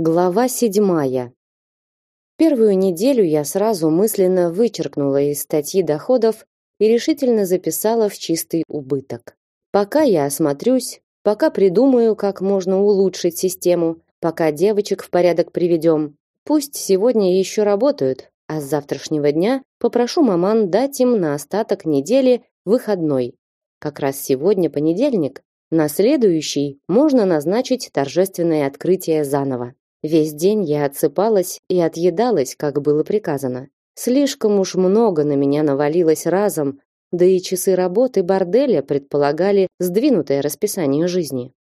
Глава седьмая. Первую неделю я сразу мысленно вычеркнула из статьи доходов и решительно записала в чистый убыток. Пока я осмотрюсь, пока придумаю, как можно улучшить систему, пока девочек в порядок приведем. Пусть сегодня еще работают, а с завтрашнего дня попрошу маман дать им на остаток недели выходной. Как раз сегодня понедельник, на следующий можно назначить торжественное открытие заново. Весь день я отсыпалась и отъедалась, как было приказано. Слишком уж много на меня навалилось разом, да и часы работы борделя предполагали сдвинутое расписание жизни.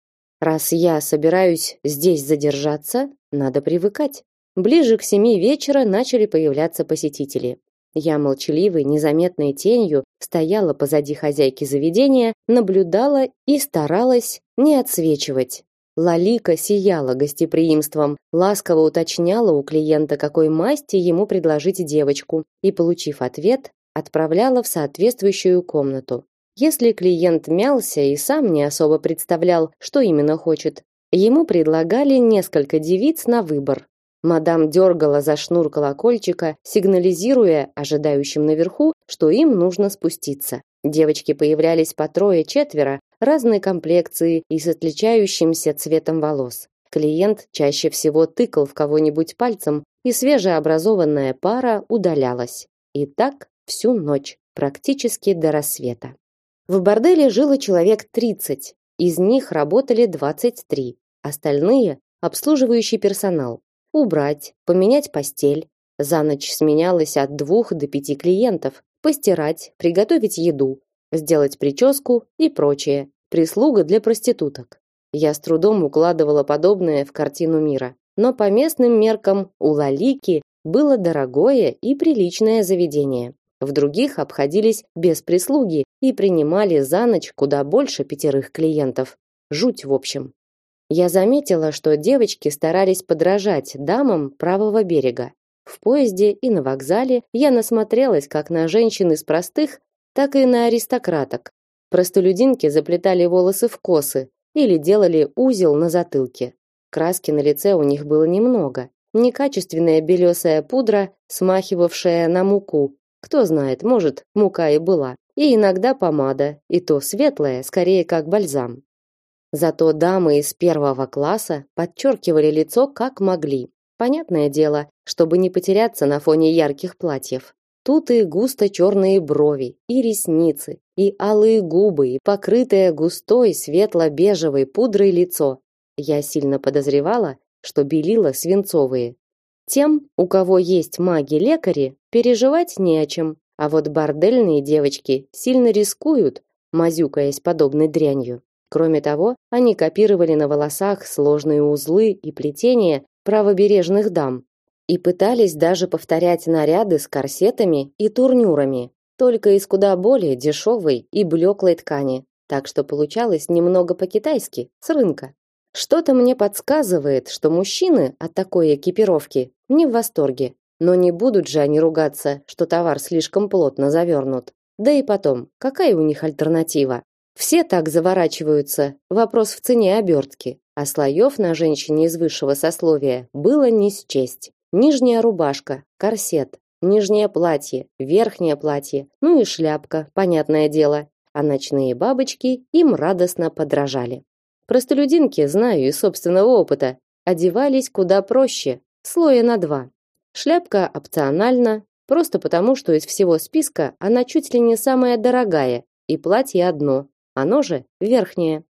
Раз я собираюсь здесь задержаться, надо привыкать. Ближе к семи вечера начали появляться посетители. Я молчаливой, незаметной тенью стояла позади хозяйки заведения, наблюдала и старалась не отсвечивать. Лалика сияла гостеприимством, ласково уточняла у клиента, какой масти ему предложить девочку, и, получив ответ, отправляла в соответствующую комнату. Если клиент мялся и сам не особо представлял, что именно хочет, ему предлагали несколько девиц на выбор. Мадам дергала за шнур колокольчика, сигнализируя ожидающим наверху, что им нужно спуститься. Девочки появлялись по трое-четверо, разной комплекции и с отличающимся цветом волос. Клиент чаще всего тыкал в кого-нибудь пальцем, и свежеобразованная пара удалялась. И так всю ночь, практически до рассвета. В борделе жило человек 30, из них работали 23, остальные обслуживающий персонал. Убрать, поменять постель. За ночь сменялось от двух до пяти клиентов, постирать, приготовить еду, сделать прическу и прочее. Прислуга для проституток. Я с трудом укладывала подобное в картину мира. Но по местным меркам у Лалики было дорогое и приличное заведение. В других обходились без прислуги и принимали за ночь куда больше пятерых клиентов. Жуть в общем. Я заметила, что девочки старались подражать дамам правого берега. В поезде и на вокзале я насмотрелась как на женщин из простых, так и на аристократок. Простолюдинки заплетали волосы в косы или делали узел на затылке. Краски на лице у них было немного. Некачественная белесая пудра, смахивавшая на муку. Кто знает, может, мука и была. И иногда помада, и то светлая, скорее как бальзам. Зато дамы из первого класса подчеркивали лицо как могли. Понятное дело, чтобы не потеряться на фоне ярких платьев. Тут и густо черные брови, и ресницы, и алые губы, и покрытое густой светло-бежевой пудрой лицо. Я сильно подозревала, что белила свинцовые. Тем, у кого есть маги-лекари, переживать не о чем, а вот бордельные девочки сильно рискуют, мазюкаясь подобной дрянью. Кроме того, они копировали на волосах сложные узлы и плетения правобережных дам и пытались даже повторять наряды с корсетами и турнюрами, только из куда более дешевой и блеклой ткани. Так что получалось немного по-китайски, с рынка. Что-то мне подсказывает, что мужчины от такой экипировки не в восторге. Но не будут же они ругаться, что товар слишком плотно завернут. Да и потом, какая у них альтернатива? Все так заворачиваются. Вопрос в цене обертки. А слоев на женщине из высшего сословия было не счесть. Нижняя рубашка, корсет, нижнее платье, верхнее платье, ну и шляпка, понятное дело. А ночные бабочки им радостно подражали. Простолюдинки, знаю из собственного опыта, одевались куда проще, слоя на два. Шляпка опциональна, просто потому, что из всего списка она чуть ли не самая дорогая, и платье одно, оно же верхнее.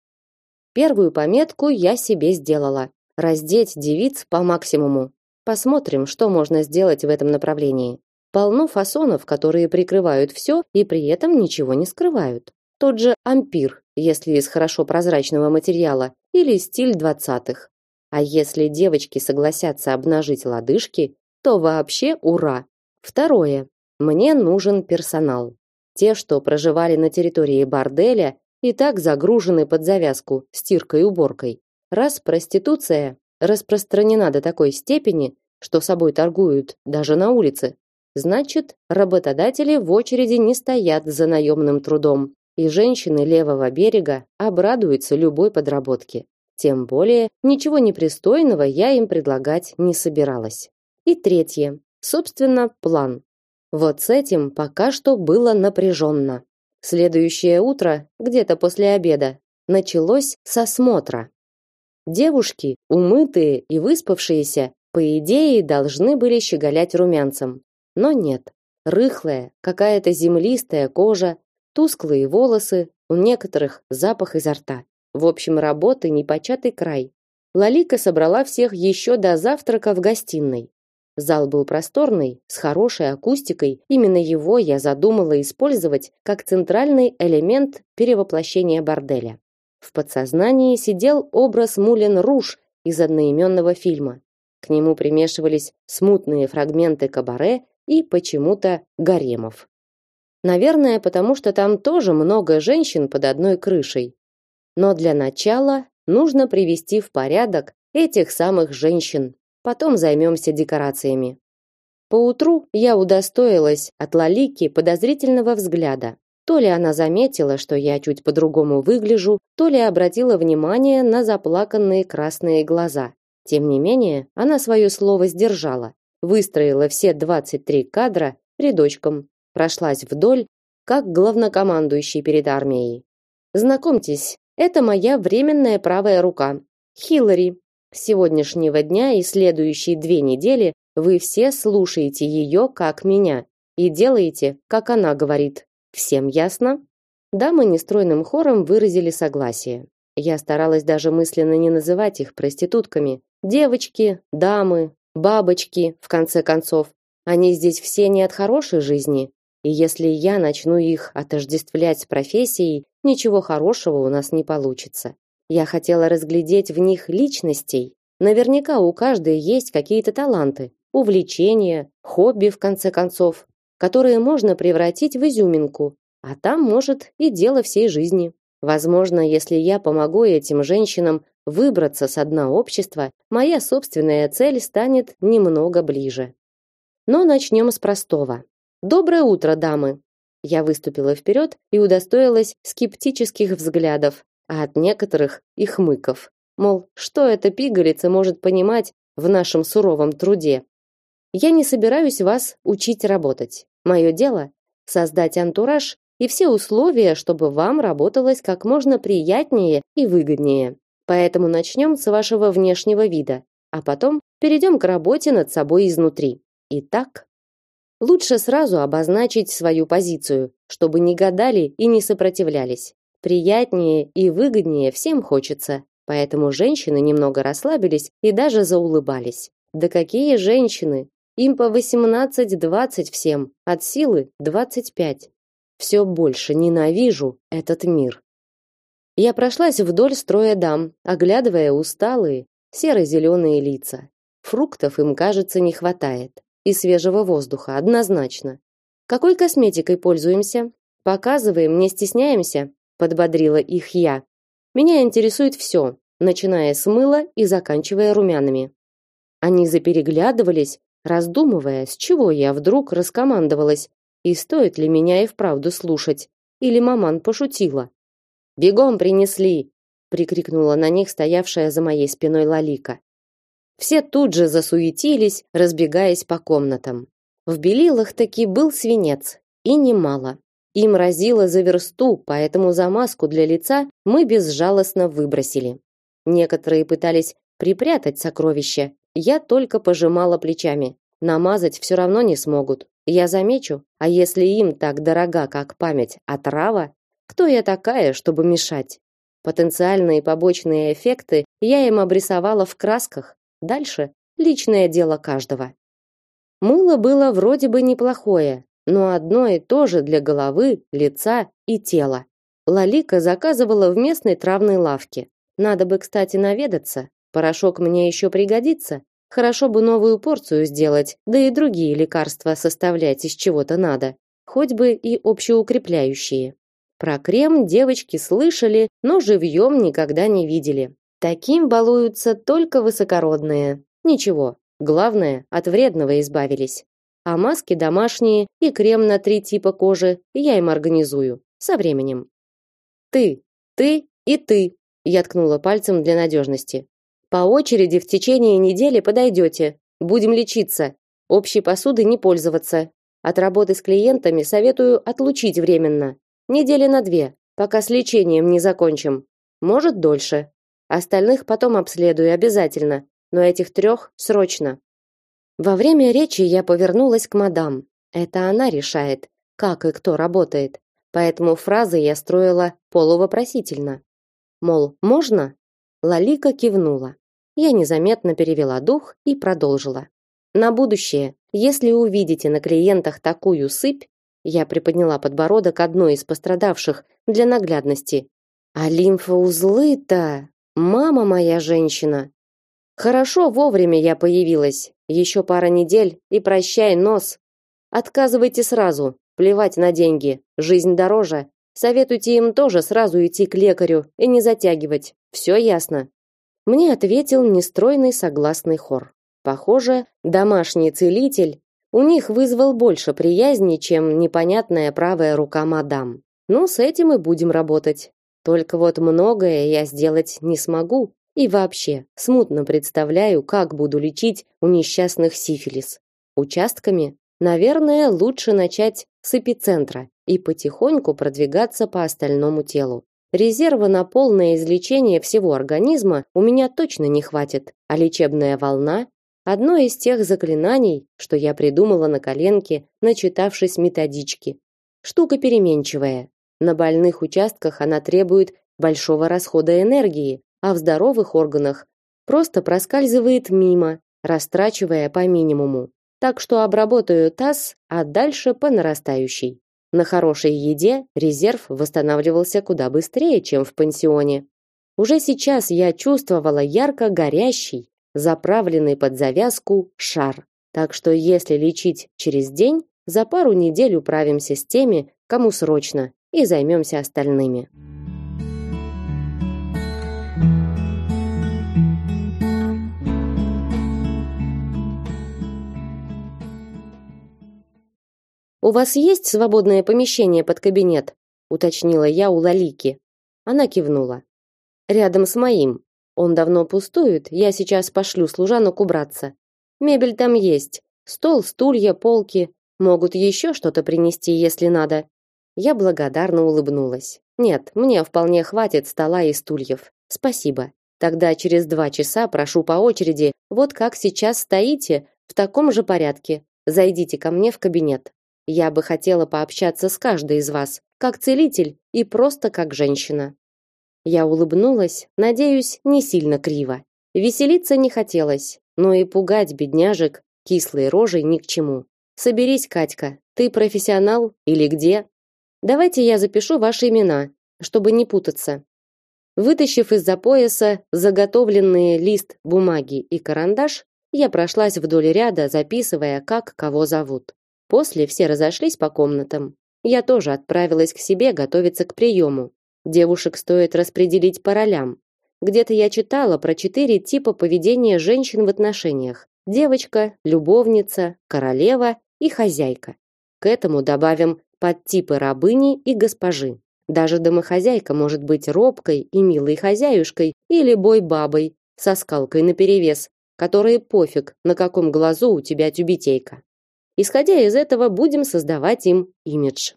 Первую пометку я себе сделала. Раздеть девиц по максимуму. Посмотрим, что можно сделать в этом направлении. Полно фасонов, которые прикрывают все и при этом ничего не скрывают. Тот же ампир, если из хорошо прозрачного материала, или стиль двадцатых. А если девочки согласятся обнажить лодыжки, то вообще ура. Второе. Мне нужен персонал. Те, что проживали на территории борделя и так загружены под завязку стиркой и уборкой. Раз проституция распространена до такой степени, что собой торгуют даже на улице, значит, работодатели в очереди не стоят за наемным трудом, и женщины левого берега обрадуются любой подработке. Тем более, ничего непристойного я им предлагать не собиралась. И третье. Собственно, план. Вот с этим пока что было напряженно. Следующее утро, где-то после обеда, началось с осмотра. Девушки, умытые и выспавшиеся, по идее, должны были щеголять румянцем. Но нет. Рыхлая, какая-то землистая кожа, тусклые волосы, у некоторых запах изо рта. В общем, работы непочатый край. Лалика собрала всех еще до завтрака в гостиной. Зал был просторный, с хорошей акустикой. Именно его я задумала использовать как центральный элемент перевоплощения борделя. В подсознании сидел образ Мулен Руж из одноименного фильма. К нему примешивались смутные фрагменты кабаре и почему-то гаремов. Наверное, потому что там тоже много женщин под одной крышей. Но для начала нужно привести в порядок этих самых женщин. Потом займемся декорациями. Поутру я удостоилась от Лалики подозрительного взгляда. То ли она заметила, что я чуть по-другому выгляжу, то ли обратила внимание на заплаканные красные глаза. Тем не менее, она свое слово сдержала, выстроила все 23 кадра рядочком, прошлась вдоль, как главнокомандующий перед армией. Знакомьтесь, это моя временная правая рука, Хиллари. С сегодняшнего дня и следующие две недели вы все слушаете ее, как меня, и делаете, как она говорит. Всем ясно? Дамы нестройным хором выразили согласие. Я старалась даже мысленно не называть их проститутками. Девочки, дамы, бабочки, в конце концов. Они здесь все не от хорошей жизни. И если я начну их отождествлять с профессией, ничего хорошего у нас не получится. Я хотела разглядеть в них личностей. Наверняка у каждой есть какие-то таланты, увлечения, хобби в конце концов которые можно превратить в изюминку, а там может и дело всей жизни. Возможно, если я помогу этим женщинам выбраться с дна общества, моя собственная цель станет немного ближе. Но начнем с простого. Доброе утро, дамы. Я выступила вперед и удостоилась скептических взглядов, а от некоторых и хмыков. Мол, что эта пигалица может понимать в нашем суровом труде? Я не собираюсь вас учить работать. Мое дело создать антураж и все условия, чтобы вам работалось как можно приятнее и выгоднее. Поэтому начнем с вашего внешнего вида, а потом перейдем к работе над собой изнутри. Итак, лучше сразу обозначить свою позицию, чтобы не гадали и не сопротивлялись. Приятнее и выгоднее всем хочется, поэтому женщины немного расслабились и даже заулыбались. Да какие женщины, им по 18-20 всем, от силы 25. Все больше ненавижу этот мир. Я прошлась вдоль строя дам, оглядывая усталые, серо-зеленые лица. Фруктов им, кажется, не хватает. И свежего воздуха, однозначно. Какой косметикой пользуемся? Показываем, не стесняемся, подбодрила их я. Меня интересует все, начиная с мыла и заканчивая румянами. Они запереглядывались, раздумывая, с чего я вдруг раскомандовалась и стоит ли меня и вправду слушать, или маман пошутила. «Бегом принесли!» — прикрикнула на них стоявшая за моей спиной Лалика. Все тут же засуетились, разбегаясь по комнатам. В белилах таки был свинец, и немало. Им разило за версту, поэтому замазку для лица мы безжалостно выбросили. Некоторые пытались припрятать сокровища, я только пожимала плечами. Намазать все равно не смогут. Я замечу, а если им так дорога, как память, отрава, кто я такая, чтобы мешать? Потенциальные побочные эффекты я им обрисовала в красках. Дальше личное дело каждого. Мыло было вроде бы неплохое, но одно и то же для головы, лица и тела. Лалика заказывала в местной травной лавке. Надо бы, кстати, наведаться, Порошок мне еще пригодится. Хорошо бы новую порцию сделать, да и другие лекарства составлять из чего-то надо, хоть бы и общеукрепляющие. Про крем девочки слышали, но живьем никогда не видели. Таким балуются только высокородные. Ничего, главное, от вредного избавились. А маски домашние и крем на три типа кожи я им организую. Со временем. Ты, ты и ты, Я ткнула пальцем для надежности. По очереди в течение недели подойдете. Будем лечиться. Общей посуды не пользоваться. От работы с клиентами советую отлучить временно. Недели на две, пока с лечением не закончим. Может, дольше. Остальных потом обследую обязательно, но этих трех срочно. Во время речи я повернулась к мадам. Это она решает, как и кто работает. Поэтому фразы я строила полувопросительно. Мол, можно? Лалика кивнула. Я незаметно перевела дух и продолжила. На будущее, если увидите на клиентах такую сыпь, я приподняла подбородок одной из пострадавших для наглядности. А лимфоузлы-то, мама моя женщина. Хорошо вовремя я появилась. Еще пара недель и прощай нос. Отказывайте сразу. Плевать на деньги. Жизнь дороже. Советуйте им тоже сразу идти к лекарю и не затягивать. Все ясно. Мне ответил нестройный согласный хор. Похоже, домашний целитель у них вызвал больше приязни, чем непонятная правая рука мадам. Ну, с этим и будем работать. Только вот многое я сделать не смогу. И вообще, смутно представляю, как буду лечить у несчастных сифилис. Участками? Наверное, лучше начать с эпицентра и потихоньку продвигаться по остальному телу. Резерва на полное излечение всего организма у меня точно не хватит, а лечебная волна одно из тех заклинаний, что я придумала на коленке, начитавшись методички. Штука переменчивая. На больных участках она требует большого расхода энергии, а в здоровых органах просто проскальзывает мимо, растрачивая по минимуму. Так что обработаю таз, а дальше по нарастающей. На хорошей еде резерв восстанавливался куда быстрее, чем в пансионе. Уже сейчас я чувствовала ярко горящий, заправленный под завязку шар. Так что если лечить через день, за пару недель управимся с теми, кому срочно, и займемся остальными. У вас есть свободное помещение под кабинет? уточнила я у Лалики. Она кивнула. Рядом с моим. Он давно пустует, я сейчас пошлю служанок убраться. Мебель там есть. Стол, стулья, полки. Могут еще что-то принести, если надо. Я благодарно улыбнулась. Нет, мне вполне хватит стола и стульев. Спасибо. Тогда через два часа прошу по очереди, вот как сейчас стоите, в таком же порядке. Зайдите ко мне в кабинет. Я бы хотела пообщаться с каждой из вас, как целитель и просто как женщина. Я улыбнулась, надеюсь, не сильно криво. Веселиться не хотелось, но и пугать бедняжек кислой рожей ни к чему. Соберись, Катька, ты профессионал или где? Давайте я запишу ваши имена, чтобы не путаться. Вытащив из-за пояса заготовленные лист бумаги и карандаш, я прошлась вдоль ряда, записывая, как кого зовут. После все разошлись по комнатам. Я тоже отправилась к себе готовиться к приему. Девушек стоит распределить по ролям. Где-то я читала про четыре типа поведения женщин в отношениях: девочка, любовница, королева и хозяйка. К этому добавим подтипы рабыни и госпожи. Даже домохозяйка может быть робкой и милой хозяюшкой или бой-бабой со скалкой наперевес, которой пофиг, на каком глазу у тебя тюбетейка. Исходя из этого, будем создавать им имидж.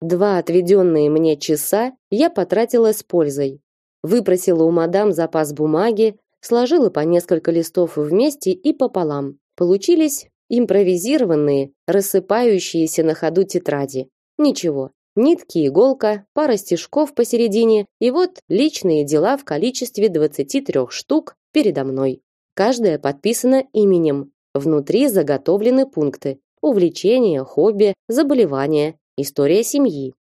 Два отведенные мне часа я потратила с пользой. Выпросила у мадам запас бумаги, сложила по несколько листов вместе и пополам. Получились импровизированные, рассыпающиеся на ходу тетради. Ничего, нитки, иголка, пара стежков посередине, и вот личные дела в количестве 23 штук передо мной. Каждая подписана именем, Внутри заготовлены пункты: увлечения, хобби, заболевания, история семьи.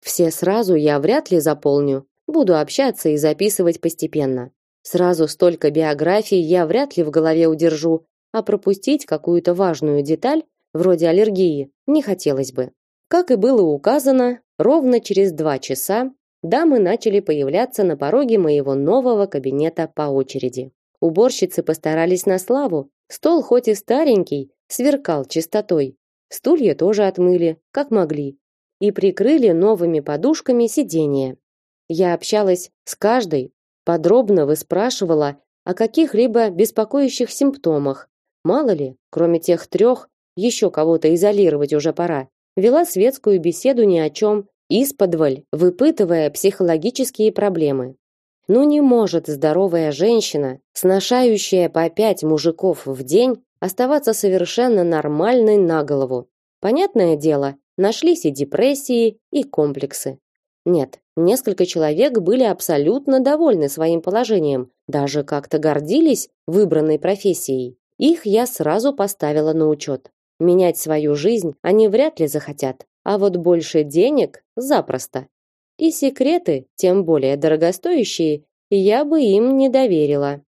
Все сразу я вряд ли заполню, буду общаться и записывать постепенно. Сразу столько биографий я вряд ли в голове удержу, а пропустить какую-то важную деталь, вроде аллергии, не хотелось бы. Как и было указано, ровно через два часа дамы начали появляться на пороге моего нового кабинета по очереди. Уборщицы постарались на славу, Стол хоть и старенький, сверкал чистотой. Стулья тоже отмыли, как могли, и прикрыли новыми подушками сиденья. Я общалась с каждой, Подробно выспрашивала о каких-либо беспокоящих симптомах. Мало ли, кроме тех трех, еще кого-то изолировать уже пора. Вела светскую беседу ни о чем, исподволь выпытывая психологические проблемы. Ну не может здоровая женщина, сношающая по пять мужиков в день, оставаться совершенно нормальной на голову. Понятное дело, нашлись и депрессии, и комплексы. Нет, несколько человек были абсолютно довольны своим положением, даже как-то гордились выбранной профессией. Их я сразу поставила на учет. Менять свою жизнь они вряд ли захотят, а вот больше денег запросто. И секреты, тем более дорогостоящие, я бы им не доверила.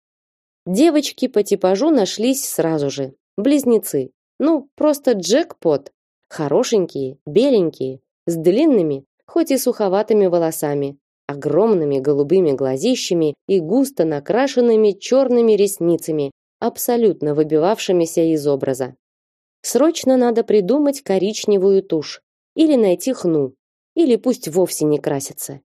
Девочки по типажу нашлись сразу же. Близнецы. Ну, просто джекпот. Хорошенькие, беленькие, с длинными, хоть и суховатыми волосами, огромными голубыми глазищами и густо накрашенными черными ресницами, абсолютно выбивавшимися из образа. Срочно надо придумать коричневую тушь или найти хну, или пусть вовсе не красятся.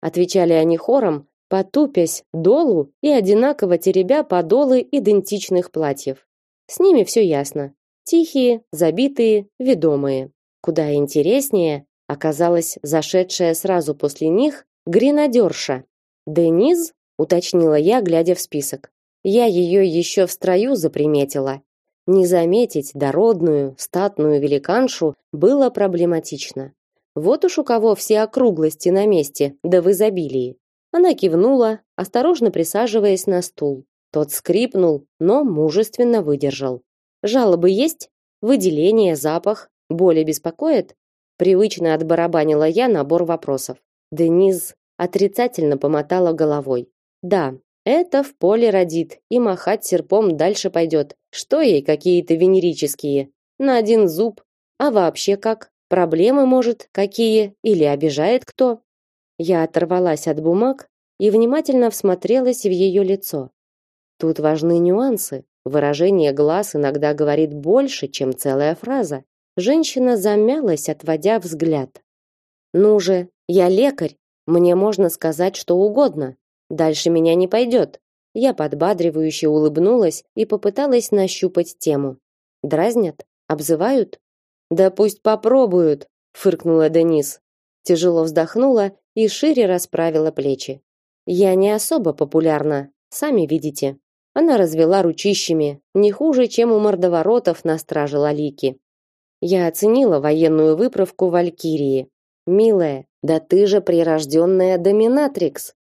Отвечали они хором, потупясь долу и одинаково теребя подолы идентичных платьев. С ними все ясно. Тихие, забитые, ведомые. Куда интереснее оказалась зашедшая сразу после них гренадерша. Дениз, уточнила я, глядя в список. Я ее еще в строю заприметила. Не заметить дородную, статную великаншу было проблематично. Вот уж у кого все округлости на месте, да в изобилии. Она кивнула, осторожно присаживаясь на стул. Тот скрипнул, но мужественно выдержал. Жалобы есть? Выделение, запах, боли беспокоят? Привычно отбарабанила я набор вопросов. Дениз отрицательно помотала головой. Да, это в поле родит, и махать серпом дальше пойдет. Что ей какие-то венерические? На один зуб. А вообще как? Проблемы, может, какие? Или обижает кто? Я оторвалась от бумаг и внимательно всмотрелась в ее лицо. Тут важны нюансы. Выражение глаз иногда говорит больше, чем целая фраза. Женщина замялась, отводя взгляд. Ну же, я лекарь, мне можно сказать что угодно. Дальше меня не пойдет. Я подбадривающе улыбнулась и попыталась нащупать тему. Дразнят? Обзывают? Да пусть попробуют, фыркнула Денис. Тяжело вздохнула и шире расправила плечи. Я не особо популярна, сами видите. Она развела ручищами, не хуже, чем у мордоворотов на страже Лалики. Я оценила военную выправку Валькирии. Милая, да ты же прирожденная доминатрикс.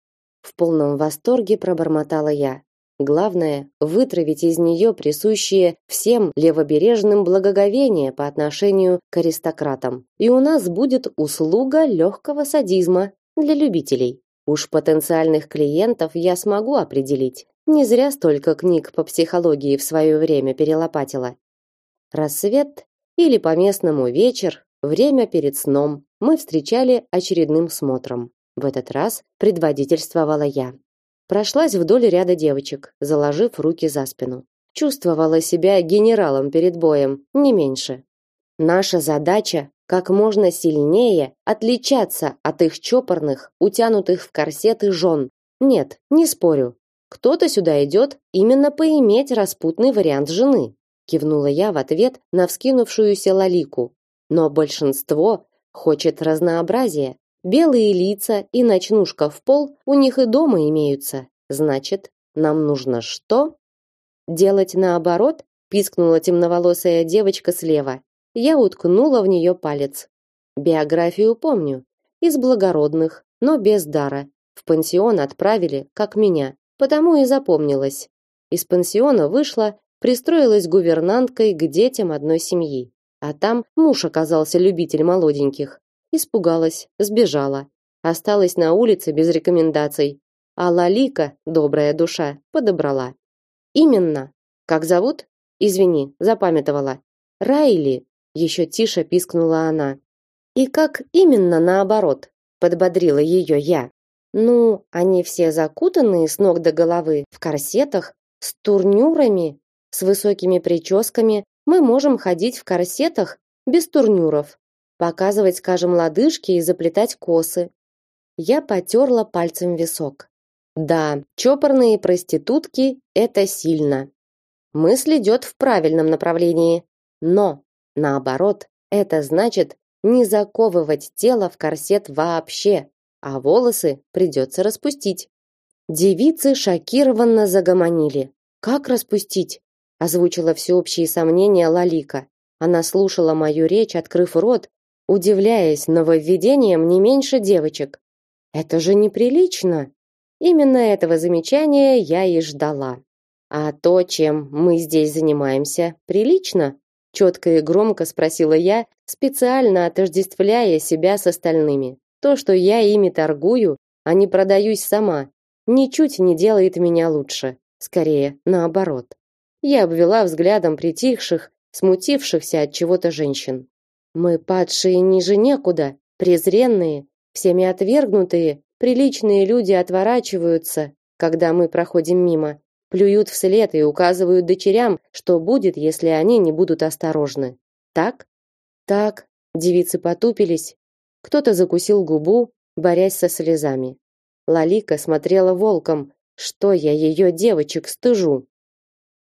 В полном восторге пробормотала я. Главное вытравить из нее присущие всем левобережным благоговение по отношению к аристократам. И у нас будет услуга легкого садизма для любителей. Уж потенциальных клиентов я смогу определить. Не зря столько книг по психологии в свое время перелопатила. Рассвет или по-местному вечер, время перед сном, мы встречали очередным смотром. В этот раз предводительствовала я. Прошлась вдоль ряда девочек, заложив руки за спину. Чувствовала себя генералом перед боем, не меньше. Наша задача как можно сильнее отличаться от их чопорных, утянутых в корсеты жен. Нет, не спорю, кто-то сюда идет именно поиметь распутный вариант жены, кивнула я в ответ на вскинувшуюся Лалику. Но большинство хочет разнообразия. Белые лица и ночнушка в пол у них и дома имеются. Значит, нам нужно что? Делать наоборот? пискнула темноволосая девочка слева. Я уткнула в нее палец. Биографию помню. Из благородных, но без дара. В пансион отправили, как меня. Потому и запомнилась. Из пансиона вышла, пристроилась гувернанткой к детям одной семьи. А там муж оказался любитель молоденьких. Испугалась, сбежала. Осталась на улице без рекомендаций. А Лалика, добрая душа, подобрала. Именно. Как зовут? Извини, запамятовала. Райли, еще тише пискнула она. И как именно наоборот? Подбодрила ее я. Ну, они все закутанные с ног до головы в корсетах, с турнюрами, с высокими прическами. Мы можем ходить в корсетах без турнюров, показывать, скажем, лодыжки и заплетать косы. Я потёрла пальцем висок. Да, чопорные проститутки это сильно. Мысль идет в правильном направлении, но наоборот, это значит не заковывать тело в корсет вообще, а волосы придется распустить. Девицы шокированно загомонили. Как распустить? озвучила всеобщие сомнения Лалика. Она слушала мою речь, открыв рот, удивляясь нововведениям не меньше девочек. Это же неприлично. Именно этого замечания я и ждала. А то, чем мы здесь занимаемся, прилично? четко и громко спросила я, специально отождествляя себя с остальными. То, что я ими торгую, а не продаюсь сама, ничуть не делает меня лучше, скорее наоборот. Я обвела взглядом притихших, смутившихся от чего-то женщин. Мы падшие ниже некуда, презренные, всеми отвергнутые, приличные люди отворачиваются, когда мы проходим мимо, плюют вслед и указывают дочерям, что будет, если они не будут осторожны. Так? Так, девицы потупились. Кто-то закусил губу, борясь со слезами. Лалика смотрела волком, что я ее девочек стыжу.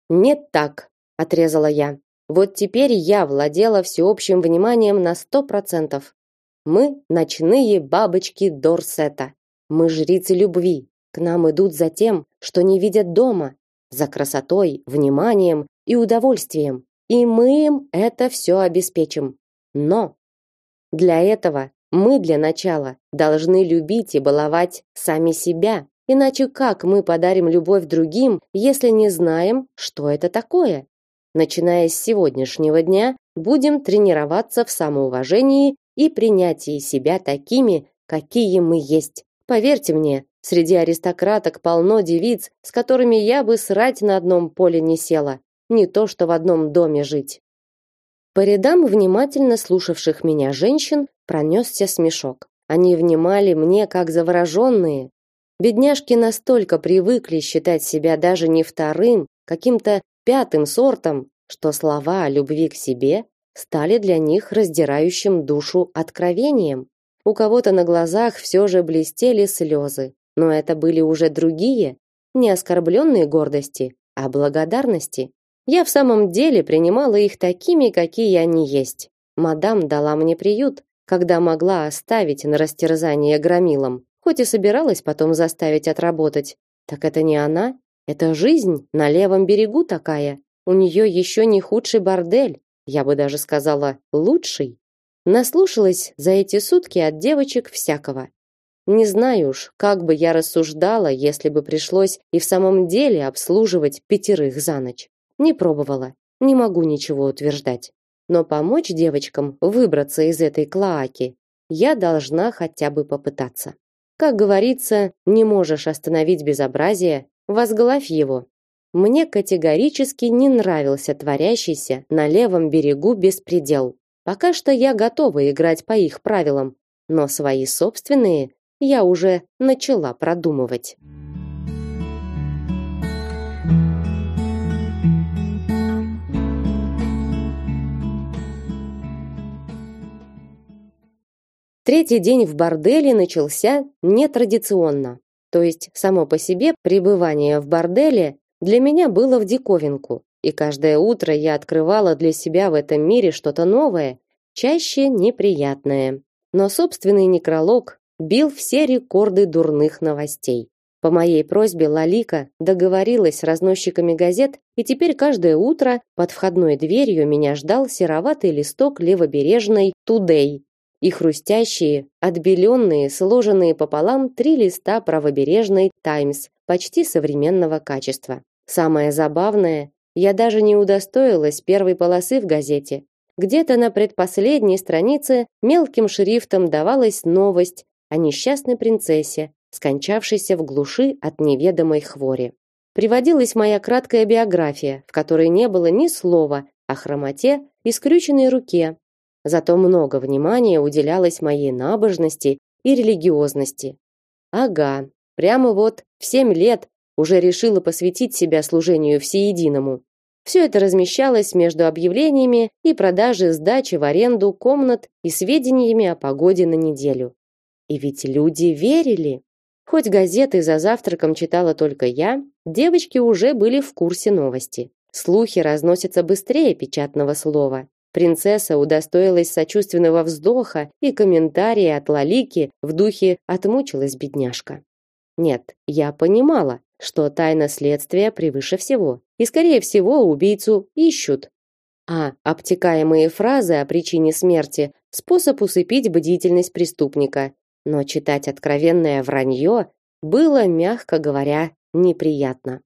Нет так, отрезала я. Вот теперь я владела всеобщим вниманием на сто процентов. Мы ночные бабочки Дорсета. Мы жрицы любви. К нам идут за тем, что не видят дома, за красотой, вниманием и удовольствием. И мы им это все обеспечим. Но для этого мы для начала должны любить и баловать сами себя. Иначе как мы подарим любовь другим, если не знаем, что это такое? Начиная с сегодняшнего дня, будем тренироваться в самоуважении и принятии себя такими, какие мы есть. Поверьте мне, Среди аристократок полно девиц, с которыми я бы срать на одном поле не села, не то что в одном доме жить. По рядам внимательно слушавших меня женщин пронесся смешок. Они внимали мне как завороженные. Бедняжки настолько привыкли считать себя даже не вторым, каким-то пятым сортом, что слова о любви к себе стали для них раздирающим душу откровением. У кого-то на глазах все же блестели слезы, но это были уже другие, не оскорбленные гордости, а благодарности. Я в самом деле принимала их такими, какие они есть. Мадам дала мне приют, когда могла оставить на растерзание громилам, хоть и собиралась потом заставить отработать. Так это не она, это жизнь на левом берегу такая. У нее еще не худший бордель, я бы даже сказала, лучший. Наслушалась за эти сутки от девочек всякого. Не знаю уж, как бы я рассуждала, если бы пришлось и в самом деле обслуживать пятерых за ночь. Не пробовала, не могу ничего утверждать. Но помочь девочкам выбраться из этой клоаки я должна хотя бы попытаться. Как говорится, не можешь остановить безобразие, возглавь его. Мне категорически не нравился творящийся на левом берегу беспредел. Пока что я готова играть по их правилам, но свои собственные я уже начала продумывать. Третий день в борделе начался нетрадиционно. То есть само по себе пребывание в борделе для меня было в диковинку, и каждое утро я открывала для себя в этом мире что-то новое, чаще неприятное. Но собственный некролог бил все рекорды дурных новостей. По моей просьбе Лалика договорилась с разносчиками газет, и теперь каждое утро под входной дверью меня ждал сероватый листок левобережной Today и хрустящие, отбеленные, сложенные пополам три листа правобережной Times почти современного качества. Самое забавное, я даже не удостоилась первой полосы в газете. Где-то на предпоследней странице мелким шрифтом давалась новость о несчастной принцессе, скончавшейся в глуши от неведомой хвори. Приводилась моя краткая биография, в которой не было ни слова о хромоте и скрюченной руке. Зато много внимания уделялось моей набожности и религиозности. Ага, прямо вот в семь лет уже решила посвятить себя служению всеединому. Все это размещалось между объявлениями и продажей сдачи в аренду комнат и сведениями о погоде на неделю. И ведь люди верили. Хоть газеты за завтраком читала только я, девочки уже были в курсе новости. Слухи разносятся быстрее печатного слова. Принцесса удостоилась сочувственного вздоха и комментария от Лалики в духе «отмучилась бедняжка». Нет, я понимала, что тайна следствия превыше всего, и, скорее всего, убийцу ищут. А обтекаемые фразы о причине смерти – способ усыпить бдительность преступника. Но читать откровенное вранье было, мягко говоря, неприятно.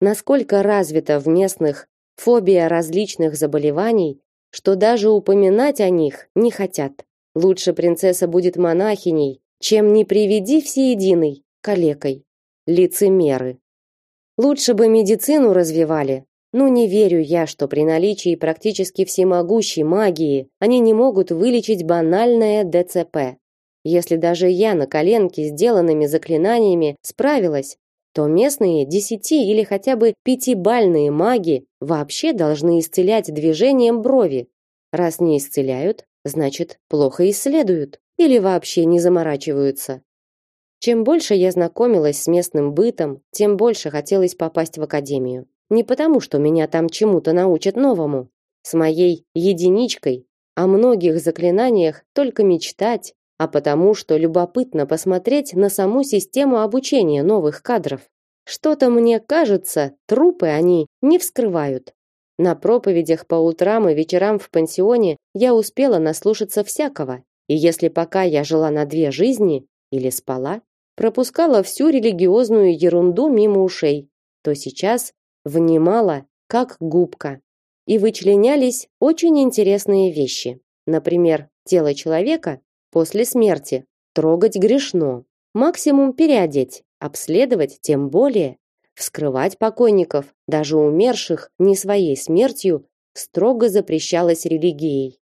Насколько развита в местных фобия различных заболеваний, что даже упоминать о них не хотят. Лучше принцесса будет монахиней, чем не приведи всеединой, калекой. Лицемеры. Лучше бы медицину развивали. Ну не верю я, что при наличии практически всемогущей магии они не могут вылечить банальное ДЦП. Если даже я на коленке сделанными заклинаниями справилась, то местные десяти или хотя бы пятибальные маги вообще должны исцелять движением брови. Раз не исцеляют, значит, плохо исследуют или вообще не заморачиваются. Чем больше я знакомилась с местным бытом, тем больше хотелось попасть в академию. Не потому, что меня там чему-то научат новому. С моей единичкой о многих заклинаниях только мечтать, а потому, что любопытно посмотреть на саму систему обучения новых кадров. Что-то мне кажется, трупы они не вскрывают. На проповедях по утрам и вечерам в пансионе я успела наслушаться всякого. И если пока я жила на две жизни или спала, пропускала всю религиозную ерунду мимо ушей, то сейчас внимала, как губка. И вычленялись очень интересные вещи. Например, тело человека После смерти трогать грешно, максимум переодеть, обследовать тем более. Вскрывать покойников, даже умерших не своей смертью, строго запрещалось религией.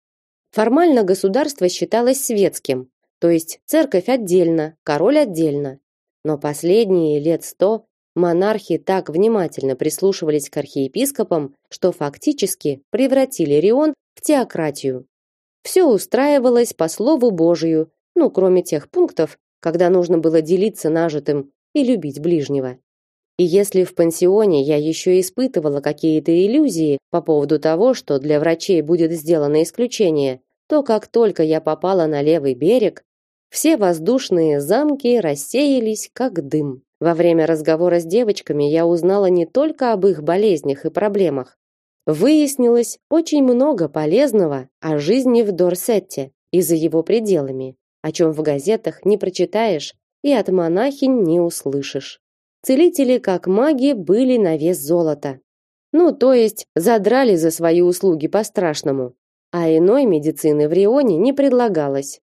Формально государство считалось светским, то есть церковь отдельно, король отдельно. Но последние лет сто монархи так внимательно прислушивались к архиепископам, что фактически превратили Рион в теократию. Все устраивалось по слову Божию, ну, кроме тех пунктов, когда нужно было делиться нажитым и любить ближнего. И если в пансионе я еще испытывала какие-то иллюзии по поводу того, что для врачей будет сделано исключение, то как только я попала на левый берег, все воздушные замки рассеялись как дым. Во время разговора с девочками я узнала не только об их болезнях и проблемах, Выяснилось очень много полезного о жизни в Дорсетте и за его пределами, о чем в газетах не прочитаешь и от монахинь не услышишь. Целители, как маги, были на вес золота. Ну, то есть, задрали за свои услуги по-страшному. А иной медицины в Рионе не предлагалось.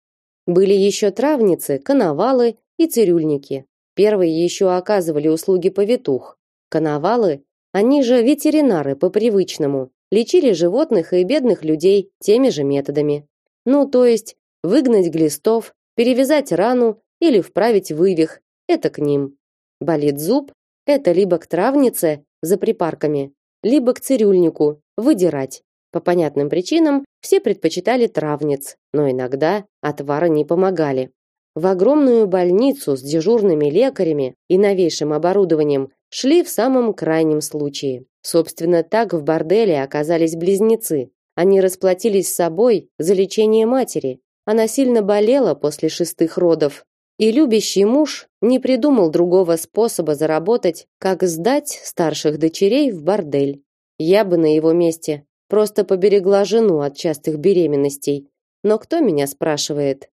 Были еще травницы, коновалы и цирюльники. Первые еще оказывали услуги повитух. Коновалы они же ветеринары по привычному, лечили животных и бедных людей теми же методами. Ну, то есть выгнать глистов, перевязать рану или вправить вывих это к ним. Болит зуб это либо к травнице за припарками, либо к цирюльнику выдирать. По понятным причинам все предпочитали травниц, но иногда отвары не помогали. В огромную больницу с дежурными лекарями и новейшим оборудованием шли в самом крайнем случае. Собственно, так в борделе оказались близнецы. Они расплатились с собой за лечение матери. Она сильно болела после шестых родов, и любящий муж не придумал другого способа заработать, как сдать старших дочерей в бордель. Я бы на его месте просто поберегла жену от частых беременностей. Но кто меня спрашивает?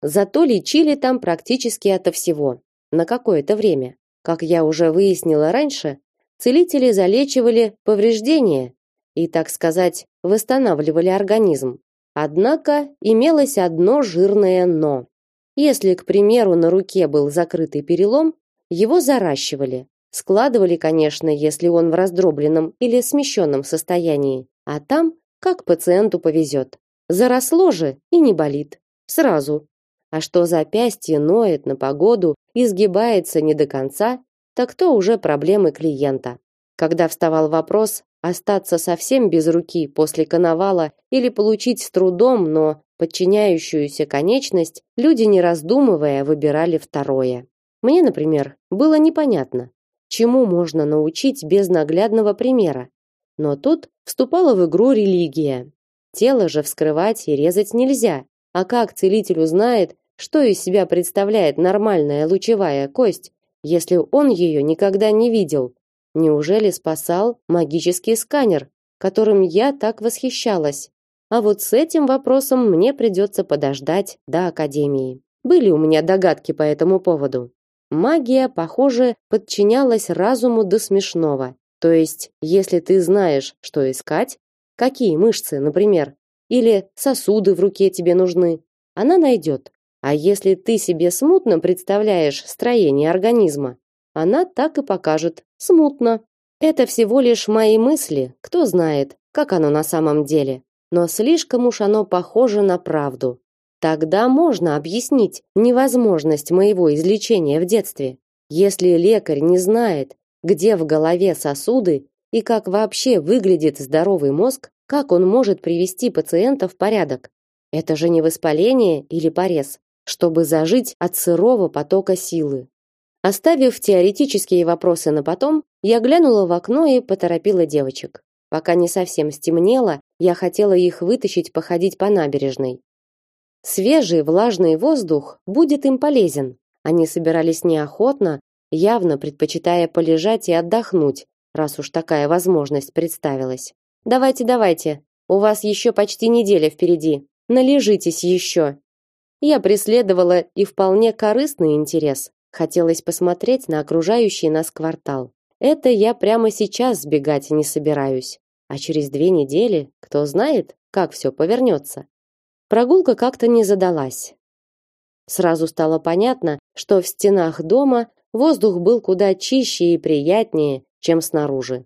Зато лечили там практически ото всего. На какое-то время. Как я уже выяснила раньше, целители залечивали повреждения и, так сказать, восстанавливали организм. Однако имелось одно жирное но. Если, к примеру, на руке был закрытый перелом, его заращивали. Складывали, конечно, если он в раздробленном или смещенном состоянии, а там, как пациенту повезет. Заросло же и не болит. Сразу, а что запястье ноет на погоду и сгибается не до конца, так то уже проблемы клиента. Когда вставал вопрос остаться совсем без руки после коновала или получить с трудом, но подчиняющуюся конечность, люди не раздумывая выбирали второе. Мне, например, было непонятно, чему можно научить без наглядного примера. Но тут вступала в игру религия. Тело же вскрывать и резать нельзя. А как целитель узнает, что из себя представляет нормальная лучевая кость, если он ее никогда не видел? Неужели спасал магический сканер, которым я так восхищалась? А вот с этим вопросом мне придется подождать до академии. Были у меня догадки по этому поводу. Магия, похоже, подчинялась разуму до смешного. То есть, если ты знаешь, что искать, какие мышцы, например, или сосуды в руке тебе нужны, она найдет. А если ты себе смутно представляешь строение организма, она так и покажет смутно. Это всего лишь мои мысли, кто знает, как оно на самом деле. Но слишком уж оно похоже на правду. Тогда можно объяснить невозможность моего излечения в детстве. Если лекарь не знает, где в голове сосуды и как вообще выглядит здоровый мозг, как он может привести пациента в порядок? Это же не воспаление или порез, чтобы зажить от сырого потока силы. Оставив теоретические вопросы на потом, я глянула в окно и поторопила девочек. Пока не совсем стемнело, я хотела их вытащить походить по набережной. Свежий влажный воздух будет им полезен. Они собирались неохотно, явно предпочитая полежать и отдохнуть, раз уж такая возможность представилась. Давайте, давайте. У вас еще почти неделя впереди. Належитесь еще. Я преследовала и вполне корыстный интерес. Хотелось посмотреть на окружающий нас квартал. Это я прямо сейчас сбегать не собираюсь. А через две недели, кто знает, как все повернется. Прогулка как-то не задалась. Сразу стало понятно, что в стенах дома воздух был куда чище и приятнее, чем снаружи.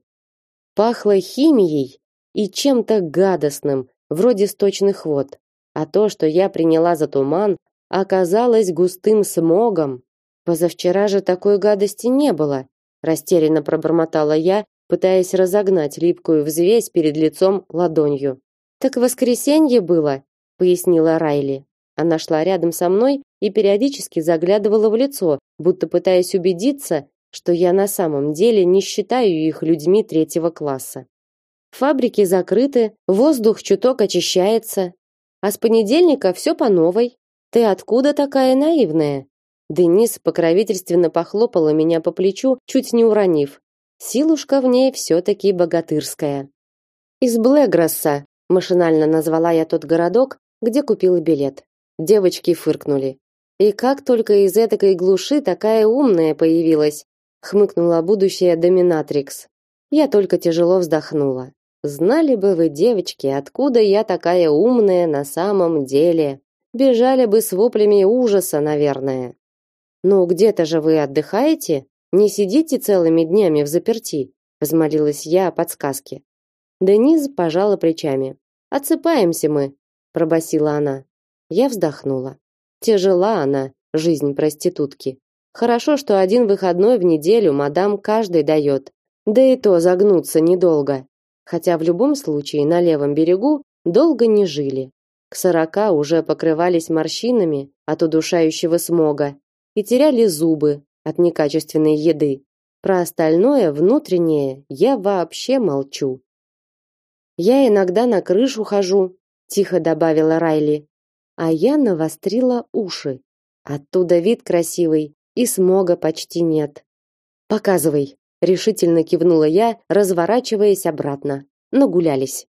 Пахло химией и чем-то гадостным, вроде сточных вод. А то, что я приняла за туман, оказалось густым смогом. Позавчера же такой гадости не было, растерянно пробормотала я, пытаясь разогнать липкую взвесь перед лицом ладонью. Так воскресенье было, пояснила Райли. Она шла рядом со мной и периодически заглядывала в лицо, будто пытаясь убедиться, что я на самом деле не считаю их людьми третьего класса. Фабрики закрыты, воздух чуток очищается, а с понедельника все по новой. Ты откуда такая наивная? Денис покровительственно похлопала меня по плечу, чуть не уронив. Силушка в ней все таки богатырская. Из Блэгросса, машинально назвала я тот городок, где купила билет. Девочки фыркнули. И как только из этой глуши такая умная появилась, хмыкнула будущая доминатрикс. Я только тяжело вздохнула. Знали бы вы, девочки, откуда я такая умная на самом деле. Бежали бы с воплями ужаса, наверное. Ну, где-то же вы отдыхаете? Не сидите целыми днями в заперти, взмолилась я о подсказке. Денис пожала плечами. Отсыпаемся мы, пробасила она. Я вздохнула. Тяжела она, жизнь проститутки. Хорошо, что один выходной в неделю мадам каждый дает. Да и то загнуться недолго хотя в любом случае на левом берегу долго не жили. К сорока уже покрывались морщинами от удушающего смога и теряли зубы от некачественной еды. Про остальное внутреннее я вообще молчу. Я иногда на крышу хожу, тихо добавила Райли. А я навострила уши. Оттуда вид красивый, и смога почти нет. Показывай, решительно кивнула я, разворачиваясь обратно. Нагулялись.